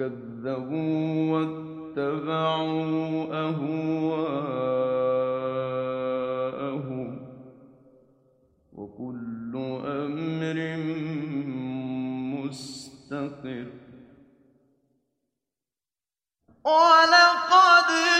وكذبوا واتبعوا أهواءهم وكل أمر مستقر. ولقد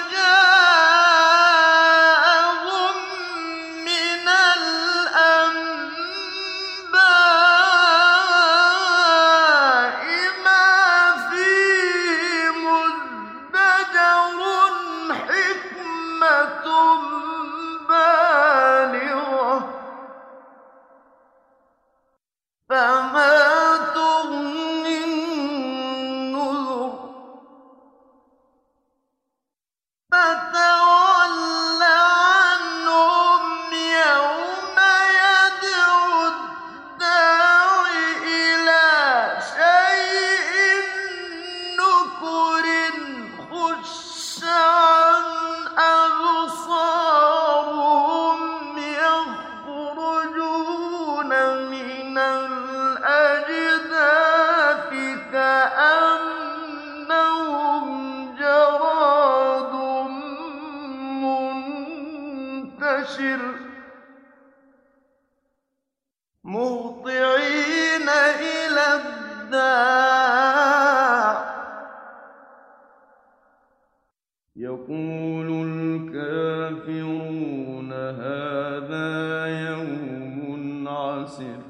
عسر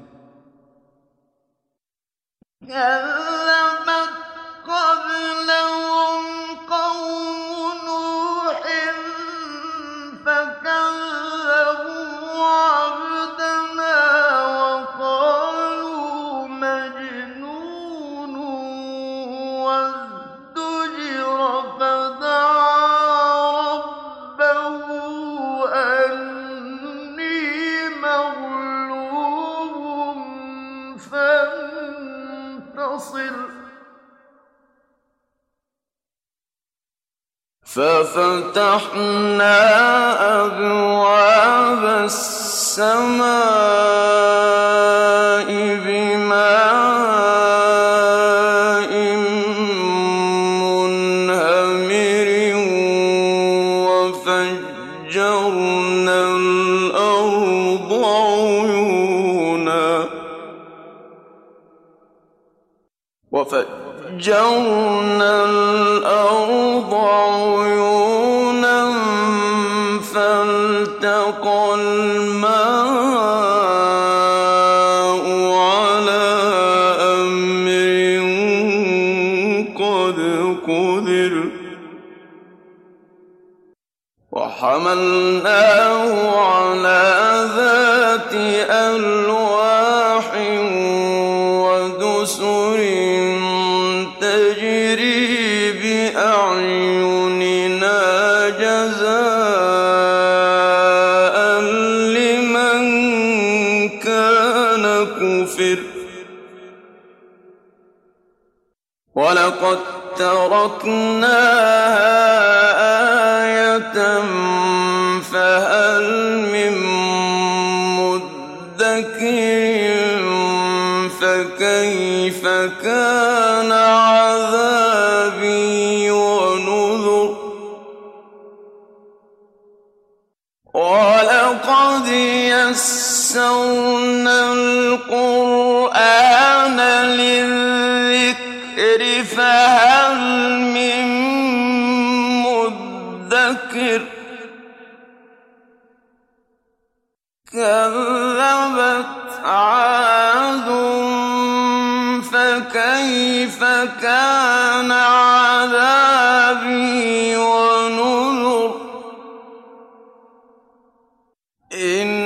كذبت قبلهم قوم نوح فكذبوا عبدنا وقالوا مجنون وازدجر فدعا ربه أني ففتحنا أبواب السماء بماء منهمر وفجرنا الأرض عيونا وفجرنا الأرض عيونا قدر وحملناه على ذات ألواح ودسر تجري بأعيننا جزاء لمن كان كفر. ولقد تركناها آية فهل من مدكر فكيف كان عذابي ونذر ولقد يسرنا إنا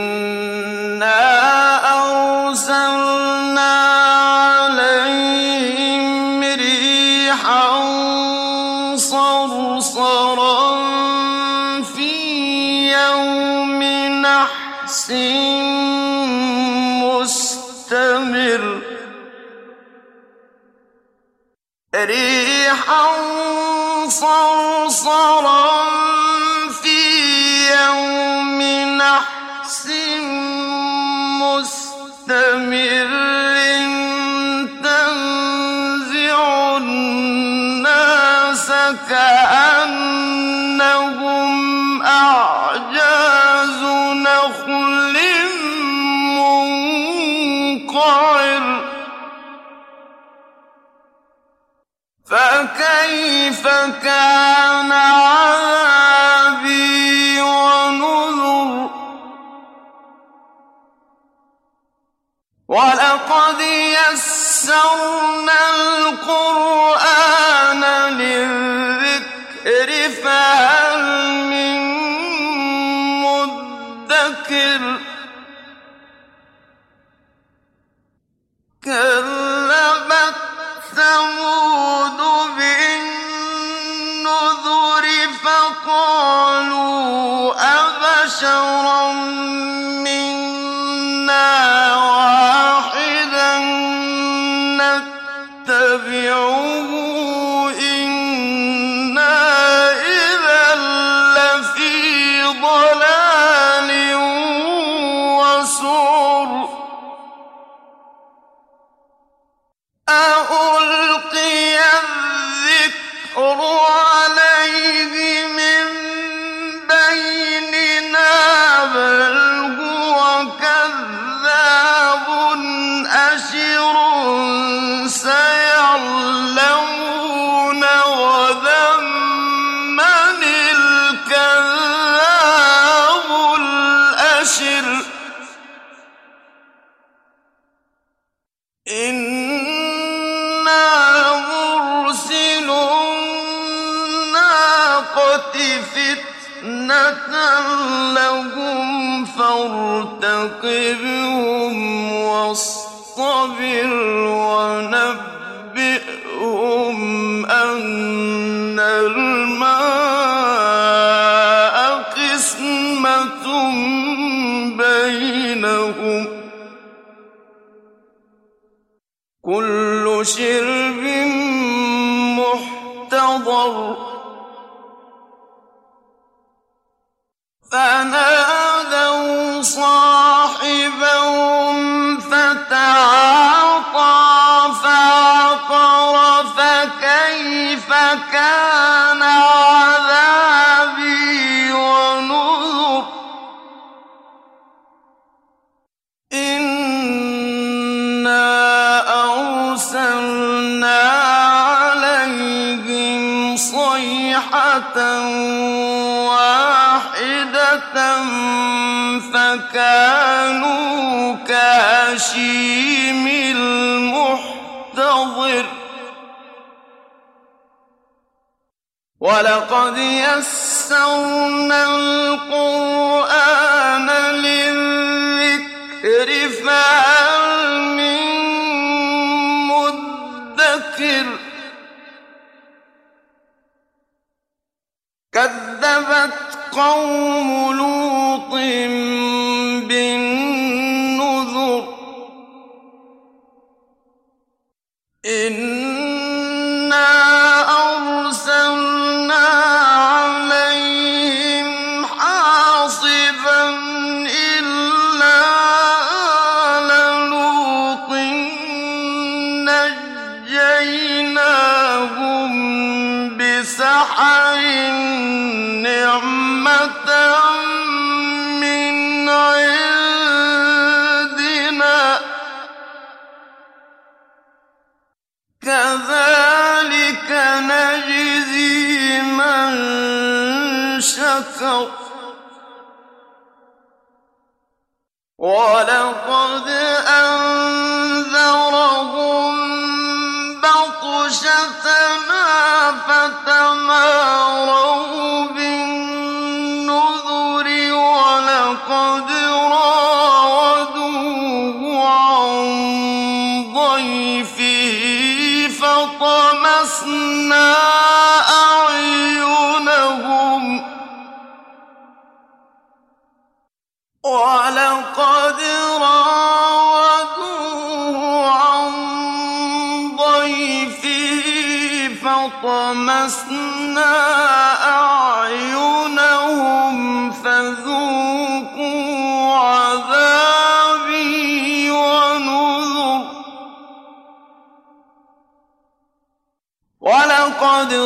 قالوا أبشرا إِنَّا مُرْسِلُو النَّاقَةِ فِتْنَةً لَّهُمْ فَارْتَقِبْهُمْ وَاصْطَبِرْ وَنَبِّئْهُمْ أَنَّ الْمَاءَ قِسْمَةٌ كل شرب محتضر. فنادوا صاحبهم واحدة فكانوا كهشيم المحتضر ولقد يسرنا القرآن للذكر فهل قوم لوط بالنذر لقد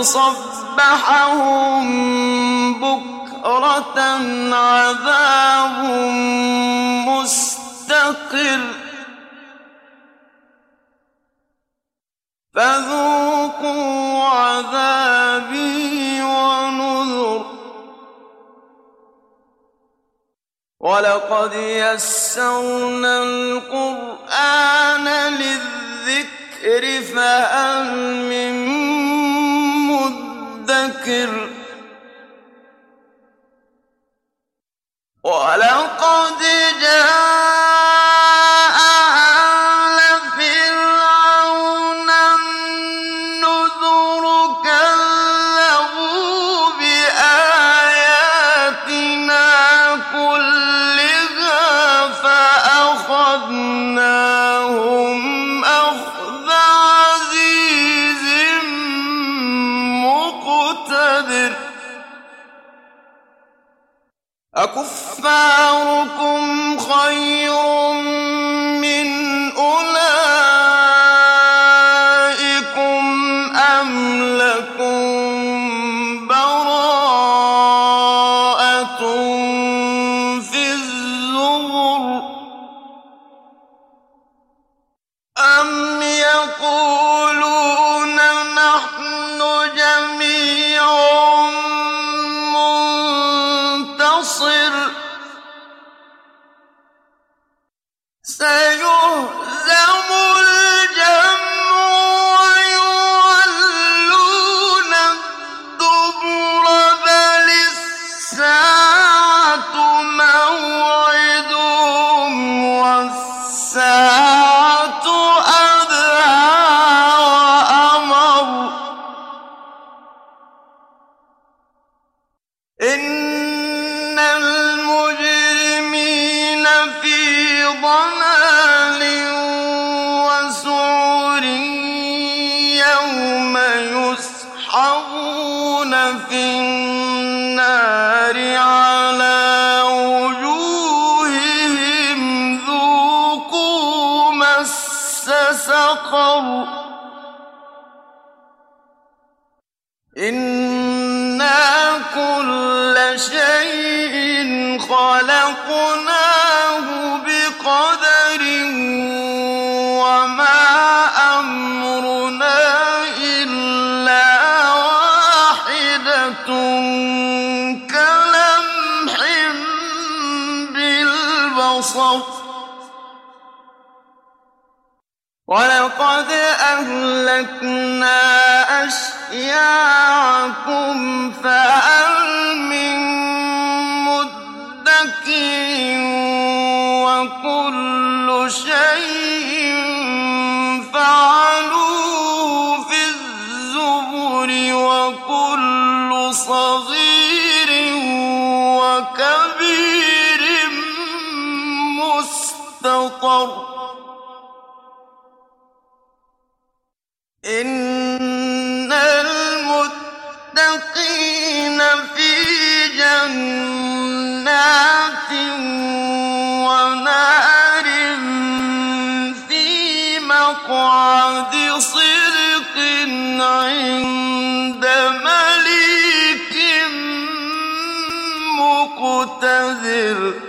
صبحهم بكرة عذاب مستقر. فذوقوا عذابي ونذر. ولقد يسرنا القرآن للذكر فهل من مدكر ولقد جاء Say ضلال وسعر يوم يسحبون في النار على وجوههم ذوقوا مس سقر. إنا كل شيء خلقناه أشياعكم فهل من مدكر وكل شيء فعلوه في الزبر وكل صغير وكبير مستطر. إن عند مليك مقتدر.